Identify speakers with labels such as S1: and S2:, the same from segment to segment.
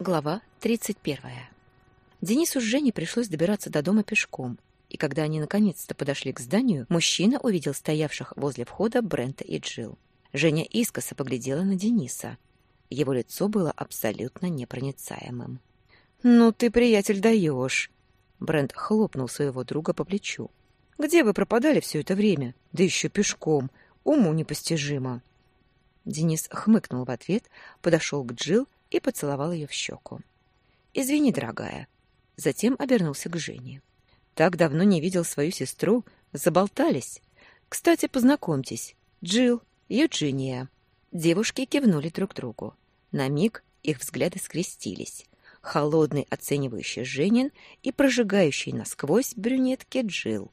S1: Глава 31. Денису с Женей пришлось добираться до дома пешком, и когда они наконец-то подошли к зданию, мужчина увидел стоявших возле входа Брента и Джилл. Женя искоса поглядела на Дениса. Его лицо было абсолютно непроницаемым. «Ну ты, приятель, даешь!» Брент хлопнул своего друга по плечу. «Где вы пропадали все это время? Да еще пешком. Уму непостижимо!» Денис хмыкнул в ответ, подошел к Джилл и поцеловал ее в щеку. «Извини, дорогая». Затем обернулся к Жене. «Так давно не видел свою сестру. Заболтались. Кстати, познакомьтесь. Джилл, Юджиния». Девушки кивнули друг другу. На миг их взгляды скрестились. Холодный оценивающий Женин и прожигающий насквозь брюнетки Джилл.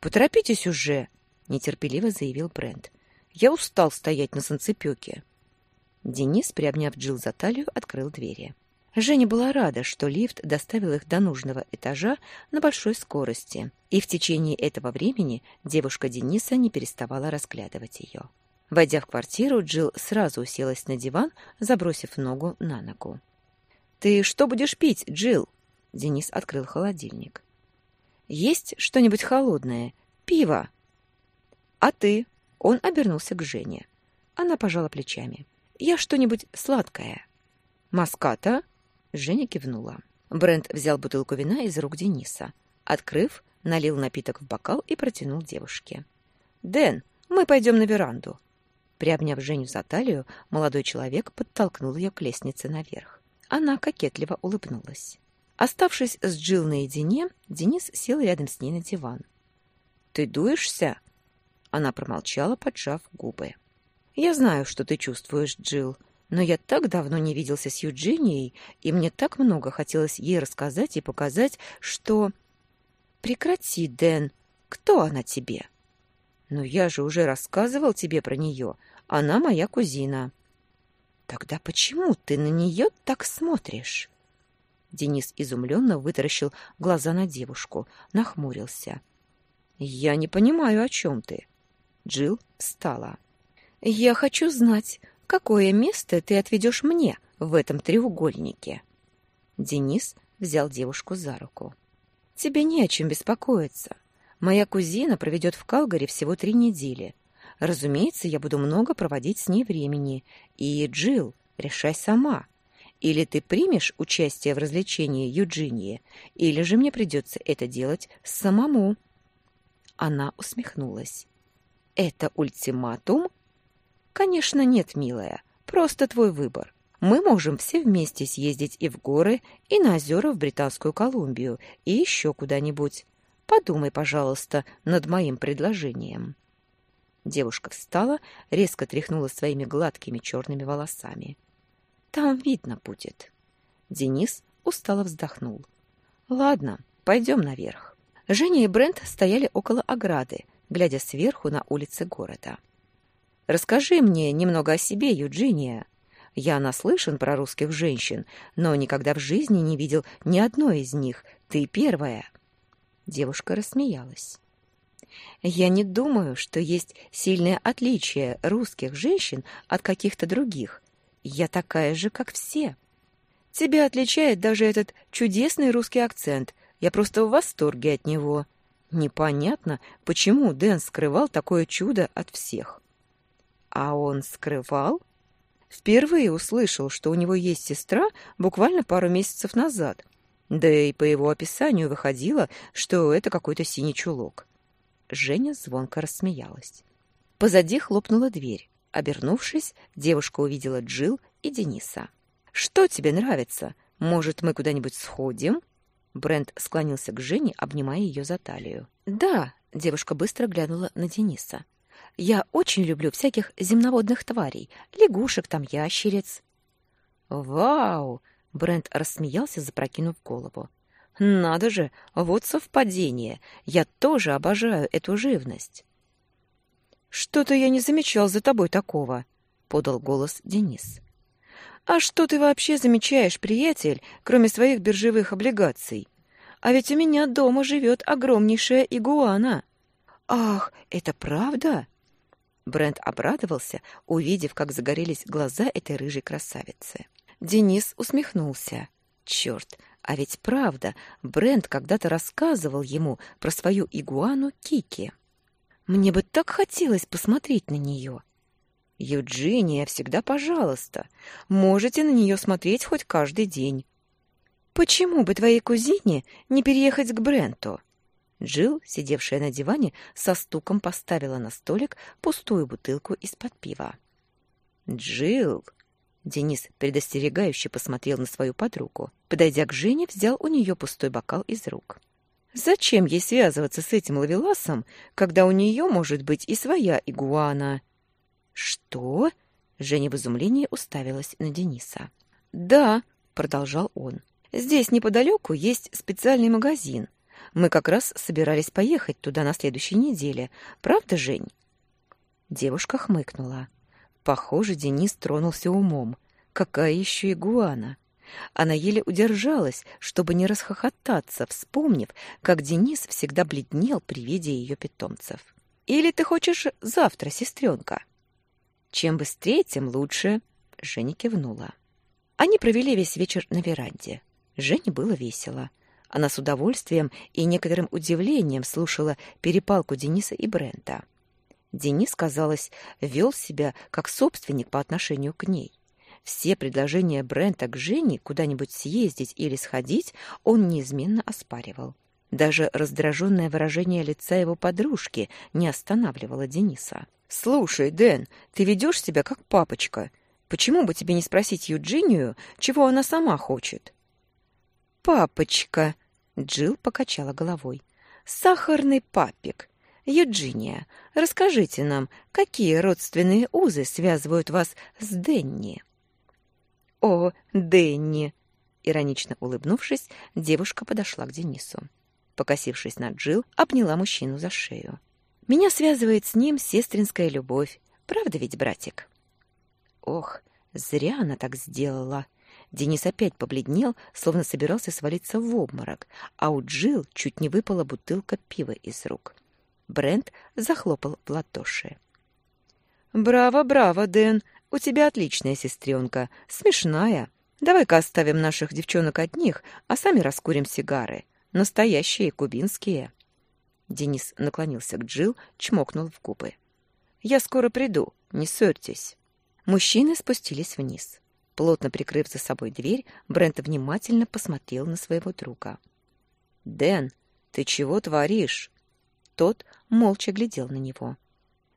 S1: «Поторопитесь уже!» — нетерпеливо заявил Брент. «Я устал стоять на санцепёке». Денис, приобняв Джилл за талию, открыл двери. Женя была рада, что лифт доставил их до нужного этажа на большой скорости, и в течение этого времени девушка Дениса не переставала разглядывать ее. Войдя в квартиру, Джилл сразу уселась на диван, забросив ногу на ногу. «Ты что будешь пить, Джилл?» Денис открыл холодильник. «Есть что-нибудь холодное? Пиво!» «А ты?» Он обернулся к Жене. Она пожала плечами. Я что-нибудь сладкое. Маската? Женя кивнула. Брент взял бутылку вина из рук Дениса. Открыв, налил напиток в бокал и протянул девушке. «Дэн, мы пойдем на веранду». Приобняв Женю за талию, молодой человек подтолкнул ее к лестнице наверх. Она кокетливо улыбнулась. Оставшись с Джилл наедине, Денис сел рядом с ней на диван. «Ты дуешься?» Она промолчала, поджав губы. Я знаю, что ты чувствуешь, Джилл, но я так давно не виделся с Юджинией, и мне так много хотелось ей рассказать и показать, что... Прекрати, Дэн. Кто она тебе? Но я же уже рассказывал тебе про нее. Она моя кузина. Тогда почему ты на нее так смотришь? Денис изумленно вытаращил глаза на девушку, нахмурился. «Я не понимаю, о чем ты». Джилл встала. Я хочу знать, какое место ты отведешь мне в этом треугольнике. Денис взял девушку за руку. Тебе не о чем беспокоиться. Моя кузина проведет в Калгари всего три недели. Разумеется, я буду много проводить с ней времени. И, Джил, решай сама. Или ты примешь участие в развлечении Юджинии, или же мне придется это делать самому. Она усмехнулась. Это ультиматум Конечно, нет, милая. Просто твой выбор. Мы можем все вместе съездить и в горы, и на озера в Британскую Колумбию, и еще куда-нибудь. Подумай, пожалуйста, над моим предложением. Девушка встала, резко тряхнула своими гладкими черными волосами. Там видно будет. Денис устало вздохнул. Ладно, пойдем наверх. Женя и Брент стояли около ограды, глядя сверху на улицы города. Расскажи мне немного о себе, Юджиния. Я наслышан про русских женщин, но никогда в жизни не видел ни одной из них. Ты первая. Девушка рассмеялась. Я не думаю, что есть сильное отличие русских женщин от каких-то других. Я такая же, как все. Тебя отличает даже этот чудесный русский акцент. Я просто в восторге от него. Непонятно, почему Дэн скрывал такое чудо от всех. А он скрывал? Впервые услышал, что у него есть сестра буквально пару месяцев назад. Да и по его описанию выходило, что это какой-то синий чулок. Женя звонко рассмеялась. Позади хлопнула дверь. Обернувшись, девушка увидела Джил и Дениса. «Что тебе нравится? Может, мы куда-нибудь сходим?» Брент склонился к Жене, обнимая ее за талию. «Да», — девушка быстро глянула на Дениса. Я очень люблю всяких земноводных тварей, лягушек там, ящериц. Вау! Брент рассмеялся, запрокинув голову. Надо же, вот совпадение. Я тоже обожаю эту живность. Что-то я не замечал за тобой такого, подал голос Денис. А что ты вообще замечаешь, приятель, кроме своих биржевых облигаций? А ведь у меня дома живет огромнейшая игуана. Ах, это правда? Брент обрадовался, увидев, как загорелись глаза этой рыжей красавицы. Денис усмехнулся. Черт, а ведь правда, Брент когда-то рассказывал ему про свою игуану Кики. Мне бы так хотелось посмотреть на нее. Юджиния, всегда пожалуйста. Можете на нее смотреть хоть каждый день. Почему бы твоей кузине не переехать к Бренту? Джилл, сидевшая на диване, со стуком поставила на столик пустую бутылку из-под пива. «Джилл!» Денис предостерегающе посмотрел на свою подругу. Подойдя к Жене, взял у нее пустой бокал из рук. «Зачем ей связываться с этим ловеласом, когда у нее может быть и своя игуана?» «Что?» Женя в изумлении уставилась на Дениса. «Да», — продолжал он, — «здесь неподалеку есть специальный магазин. Мы как раз собирались поехать туда на следующей неделе. Правда, Жень?» Девушка хмыкнула. Похоже, Денис тронулся умом. Какая еще игуана? Она еле удержалась, чтобы не расхохотаться, вспомнив, как Денис всегда бледнел при виде ее питомцев. «Или ты хочешь завтра, сестренка?» «Чем быстрее, тем лучше», — Женя кивнула. Они провели весь вечер на веранде. Жене было весело. Она с удовольствием и некоторым удивлением слушала перепалку Дениса и Брента. Денис, казалось, вел себя как собственник по отношению к ней. Все предложения Брента к Жене куда-нибудь съездить или сходить он неизменно оспаривал. Даже раздраженное выражение лица его подружки не останавливало Дениса. «Слушай, Дэн, ты ведешь себя как папочка. Почему бы тебе не спросить Юджинию, чего она сама хочет?» «Папочка!» — Джилл покачала головой. «Сахарный папик. Юджиния, расскажите нам, какие родственные узы связывают вас с Денни?» «О, Денни!» Иронично улыбнувшись, девушка подошла к Денису. Покосившись на Джил, обняла мужчину за шею. «Меня связывает с ним сестринская любовь. Правда ведь, братик?» «Ох, зря она так сделала!» Денис опять побледнел, словно собирался свалиться в обморок, а у Джил чуть не выпала бутылка пива из рук. Брент захлопал в ладоши. «Браво, браво, Дэн! У тебя отличная сестренка, смешная. Давай-ка оставим наших девчонок одних, а сами раскурим сигары. Настоящие кубинские». Денис наклонился к Джил, чмокнул в губы. «Я скоро приду, не ссорьтесь». Мужчины спустились вниз. Плотно прикрыв за собой дверь, Брент внимательно посмотрел на своего друга. «Дэн, ты чего творишь?» Тот молча глядел на него.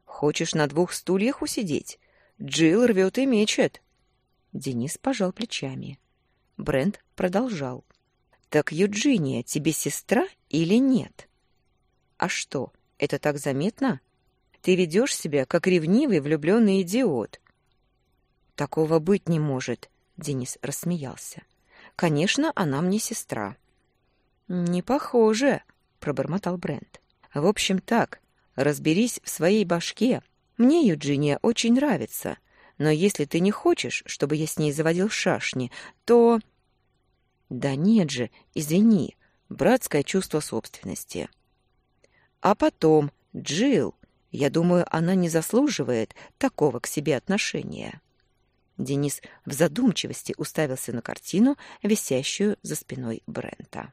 S1: «Хочешь на двух стульях усидеть? Джилл рвет и мечет!» Денис пожал плечами. Брент продолжал. «Так Юджиния тебе сестра или нет?» «А что, это так заметно? Ты ведешь себя, как ревнивый влюбленный идиот». «Такого быть не может», — Денис рассмеялся. «Конечно, она мне сестра». «Не похоже», — пробормотал Брент. В общем, так, разберись в своей башке. Мне Юджиния очень нравится, но если ты не хочешь, чтобы я с ней заводил шашни, то... Да нет же, извини, братское чувство собственности. А потом, Джил, я думаю, она не заслуживает такого к себе отношения. Денис в задумчивости уставился на картину, висящую за спиной Брента.